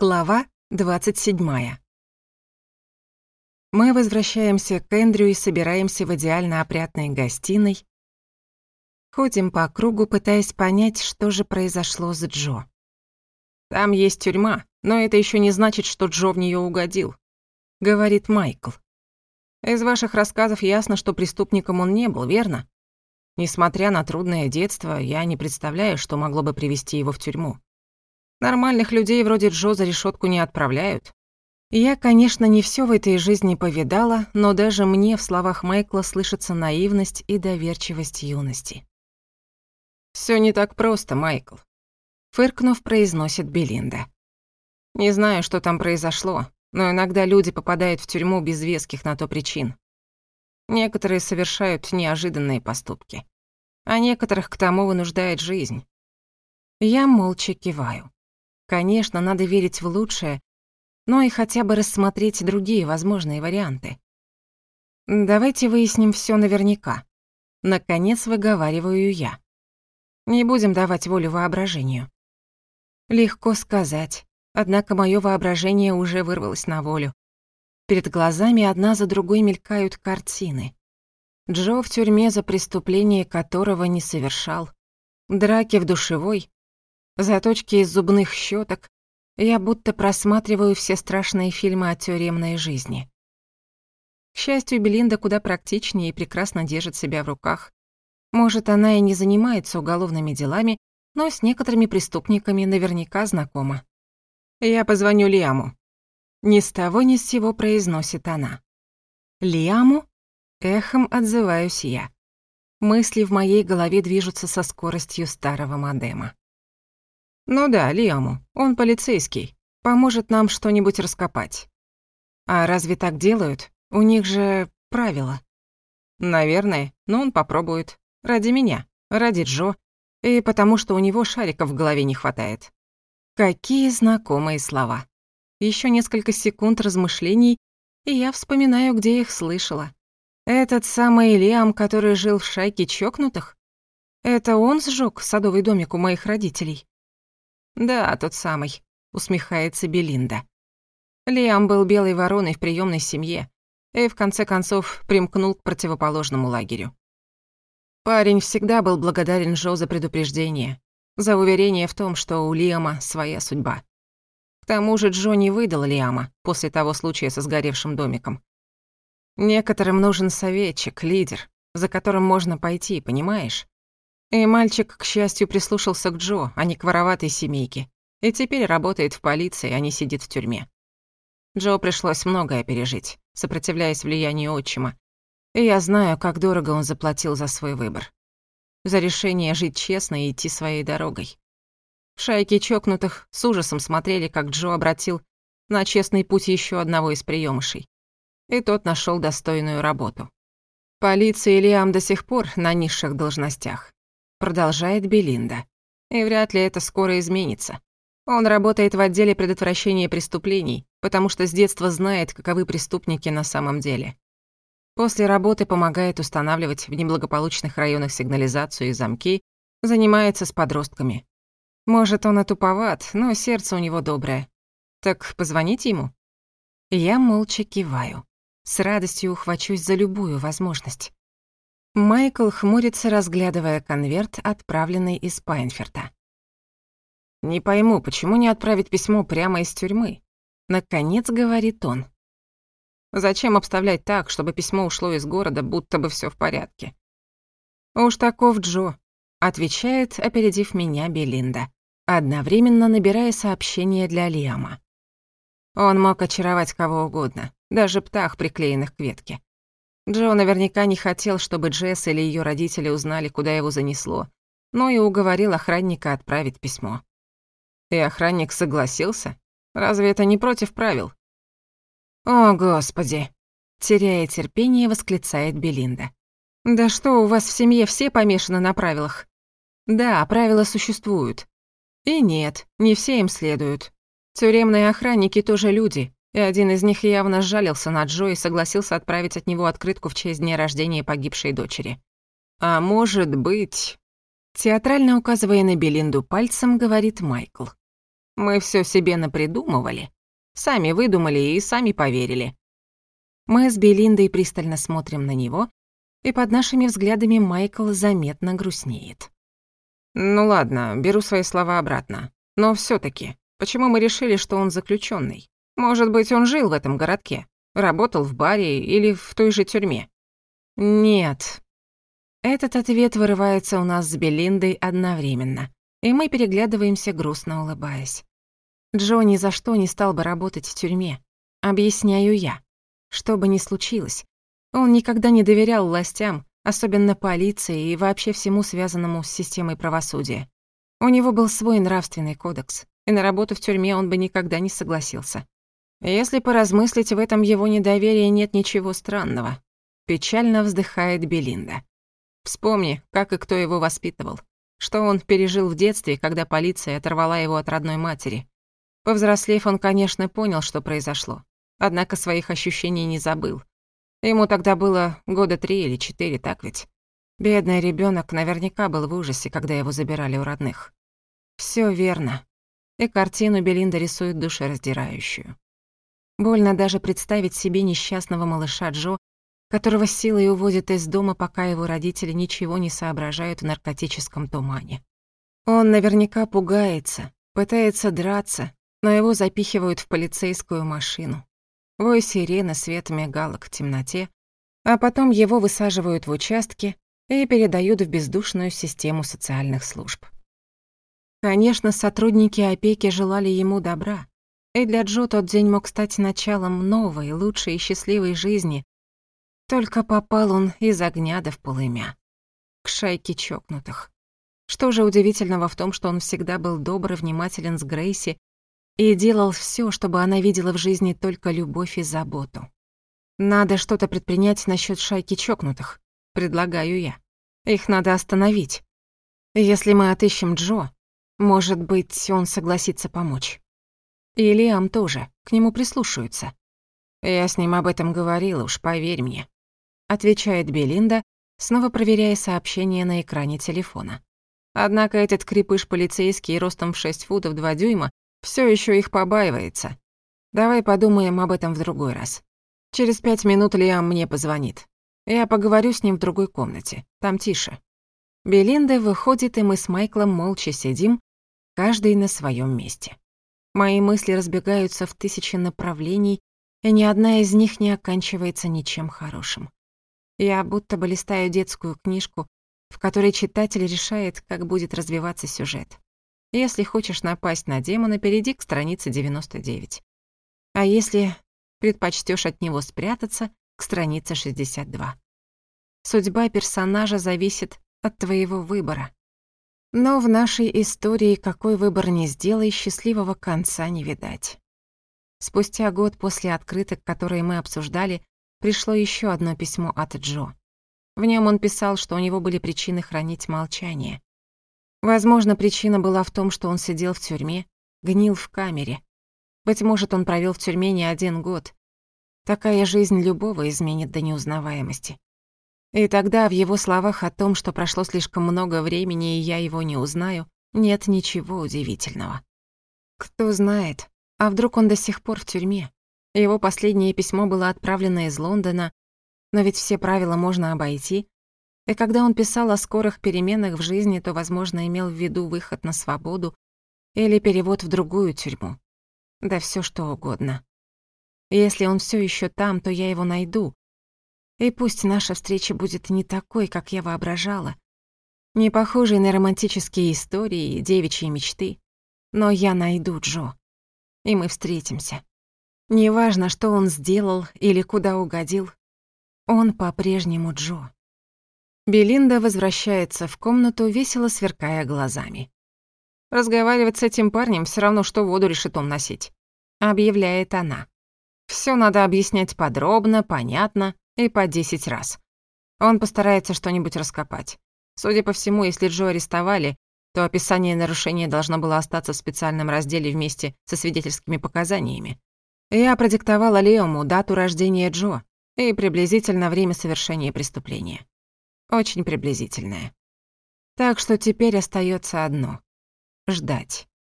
Глава 27. Мы возвращаемся к Эндрю и собираемся в идеально опрятной гостиной. Ходим по кругу, пытаясь понять, что же произошло с Джо. «Там есть тюрьма, но это еще не значит, что Джо в нее угодил», — говорит Майкл. «Из ваших рассказов ясно, что преступником он не был, верно? Несмотря на трудное детство, я не представляю, что могло бы привести его в тюрьму. Нормальных людей вроде Джо за решетку не отправляют. Я, конечно, не все в этой жизни повидала, но даже мне в словах Майкла слышится наивность и доверчивость юности. Все не так просто, Майкл», — фыркнув, произносит Белинда. «Не знаю, что там произошло, но иногда люди попадают в тюрьму без веских на то причин. Некоторые совершают неожиданные поступки, а некоторых к тому вынуждает жизнь. Я молча киваю. Конечно, надо верить в лучшее, но и хотя бы рассмотреть другие возможные варианты. Давайте выясним все наверняка. Наконец выговариваю я. Не будем давать волю воображению. Легко сказать, однако мое воображение уже вырвалось на волю. Перед глазами одна за другой мелькают картины. Джо в тюрьме за преступление которого не совершал. Драки в душевой, заточки из зубных щеток, я будто просматриваю все страшные фильмы о тюремной жизни. К счастью, Белинда куда практичнее и прекрасно держит себя в руках. Может, она и не занимается уголовными делами, но с некоторыми преступниками наверняка знакома. «Я позвоню Лиаму». Ни с того ни с сего произносит она. «Лиаму?» Эхом отзываюсь я. Мысли в моей голове движутся со скоростью старого модема. «Ну да, Лиаму, он полицейский. Поможет нам что-нибудь раскопать». «А разве так делают? У них же правила». «Наверное, но он попробует. Ради меня, ради Джо и потому что у него шариков в голове не хватает». Какие знакомые слова. Еще несколько секунд размышлений, и я вспоминаю, где их слышала. Этот самый Лиам, который жил в шайке чокнутых? Это он сжег садовый домик у моих родителей? «Да, тот самый», — усмехается Белинда. Лиам был белой вороной в приемной семье и, в конце концов, примкнул к противоположному лагерю. Парень всегда был благодарен Джо за предупреждение, за уверение в том, что у Лиама своя судьба. К тому же Джо не выдал Лиама после того случая со сгоревшим домиком. Некоторым нужен советчик, лидер, за которым можно пойти, понимаешь? И мальчик, к счастью, прислушался к Джо, а не к вороватой семейке. И теперь работает в полиции, а не сидит в тюрьме. Джо пришлось многое пережить, сопротивляясь влиянию отчима. И я знаю, как дорого он заплатил за свой выбор. За решение жить честно и идти своей дорогой. Шайки чокнутых с ужасом смотрели, как Джо обратил на честный путь еще одного из приемышей. И тот нашел достойную работу. Полиции Лиам до сих пор на низших должностях, Продолжает Белинда. И вряд ли это скоро изменится. Он работает в отделе предотвращения преступлений, потому что с детства знает, каковы преступники на самом деле. После работы помогает устанавливать в неблагополучных районах сигнализацию и замки, занимается с подростками. Может, он отуповат, но сердце у него доброе. Так позвоните ему? Я молча киваю. С радостью ухвачусь за любую возможность. Майкл хмурится, разглядывая конверт, отправленный из Пайнферта. «Не пойму, почему не отправить письмо прямо из тюрьмы?» Наконец, говорит он. «Зачем обставлять так, чтобы письмо ушло из города, будто бы все в порядке?» «Уж таков Джо», — отвечает, опередив меня Белинда, одновременно набирая сообщение для Лиама. Он мог очаровать кого угодно, даже птах, приклеенных к ветке. Джо наверняка не хотел, чтобы Джесс или ее родители узнали, куда его занесло, но и уговорил охранника отправить письмо. И охранник согласился? Разве это не против правил? «О, Господи!» — теряя терпение, восклицает Белинда. «Да что, у вас в семье все помешаны на правилах?» «Да, правила существуют. И нет, не все им следуют. Тюремные охранники тоже люди, и один из них явно сжалился на Джо и согласился отправить от него открытку в честь дня рождения погибшей дочери. «А может быть...» Театрально указывая на Белинду пальцем, говорит Майкл. «Мы все себе напридумывали. Сами выдумали и сами поверили». Мы с Белиндой пристально смотрим на него, и под нашими взглядами Майкл заметно грустнеет. «Ну ладно, беру свои слова обратно. Но все таки почему мы решили, что он заключенный? Может быть, он жил в этом городке, работал в баре или в той же тюрьме. Нет. Этот ответ вырывается у нас с Белиндой одновременно, и мы переглядываемся, грустно улыбаясь. Джо ни за что не стал бы работать в тюрьме. Объясняю я. Что бы ни случилось, он никогда не доверял властям, особенно полиции и вообще всему связанному с системой правосудия. У него был свой нравственный кодекс, и на работу в тюрьме он бы никогда не согласился. Если поразмыслить в этом его недоверии, нет ничего странного. Печально вздыхает Белинда. Вспомни, как и кто его воспитывал. Что он пережил в детстве, когда полиция оторвала его от родной матери. Повзрослев, он, конечно, понял, что произошло. Однако своих ощущений не забыл. Ему тогда было года три или четыре, так ведь? Бедный ребенок наверняка был в ужасе, когда его забирали у родных. Все верно. И картину Белинда рисует душераздирающую. Больно даже представить себе несчастного малыша Джо, которого силой уводят из дома, пока его родители ничего не соображают в наркотическом тумане. Он наверняка пугается, пытается драться, но его запихивают в полицейскую машину. Вой сирены, свет мигалок в темноте, а потом его высаживают в участке и передают в бездушную систему социальных служб. Конечно, сотрудники опеки желали ему добра, и для Джо тот день мог стать началом новой, лучшей и счастливой жизни. Только попал он из огня да в полымя. К шайке чокнутых. Что же удивительного в том, что он всегда был добр и внимателен с Грейси и делал все, чтобы она видела в жизни только любовь и заботу. Надо что-то предпринять насчет шайки чокнутых, предлагаю я. Их надо остановить. Если мы отыщем Джо, может быть, он согласится помочь. И Лиам тоже, к нему прислушаются. Я с ним об этом говорила, уж поверь мне. Отвечает Белинда, снова проверяя сообщение на экране телефона. Однако этот крепыш полицейский ростом в 6 футов 2 дюйма все еще их побаивается. Давай подумаем об этом в другой раз. Через пять минут Лиам мне позвонит. Я поговорю с ним в другой комнате. Там тише. Белинда выходит, и мы с Майклом молча сидим, каждый на своем месте. Мои мысли разбегаются в тысячи направлений, и ни одна из них не оканчивается ничем хорошим. Я будто бы листаю детскую книжку, в которой читатель решает, как будет развиваться сюжет. Если хочешь напасть на демона, перейди к странице 99. А если предпочтешь от него спрятаться, к странице 62. Судьба персонажа зависит от твоего выбора. Но в нашей истории какой выбор не сделай, счастливого конца не видать. Спустя год после открыток, которые мы обсуждали, пришло еще одно письмо от Джо. В нем он писал, что у него были причины хранить молчание. Возможно, причина была в том, что он сидел в тюрьме, гнил в камере. Быть может, он провел в тюрьме не один год. Такая жизнь любого изменит до неузнаваемости. И тогда в его словах о том, что прошло слишком много времени, и я его не узнаю, нет ничего удивительного. Кто знает, а вдруг он до сих пор в тюрьме? Его последнее письмо было отправлено из Лондона, но ведь все правила можно обойти. И когда он писал о скорых переменах в жизни, то, возможно, имел в виду выход на свободу или перевод в другую тюрьму. Да все что угодно. Если он все еще там, то я его найду, и пусть наша встреча будет не такой, как я воображала, не похожей на романтические истории и девичьи мечты, но я найду Джо, и мы встретимся. Неважно, что он сделал или куда угодил, он по-прежнему Джо. Белинда возвращается в комнату, весело сверкая глазами. «Разговаривать с этим парнем все равно, что воду решетом носить», — объявляет она. Все надо объяснять подробно, понятно, и по 10 раз. Он постарается что-нибудь раскопать. Судя по всему, если Джо арестовали, то описание нарушения должно было остаться в специальном разделе вместе со свидетельскими показаниями. Я продиктовала Леому дату рождения Джо и приблизительно время совершения преступления. Очень приблизительное. Так что теперь остается одно — ждать.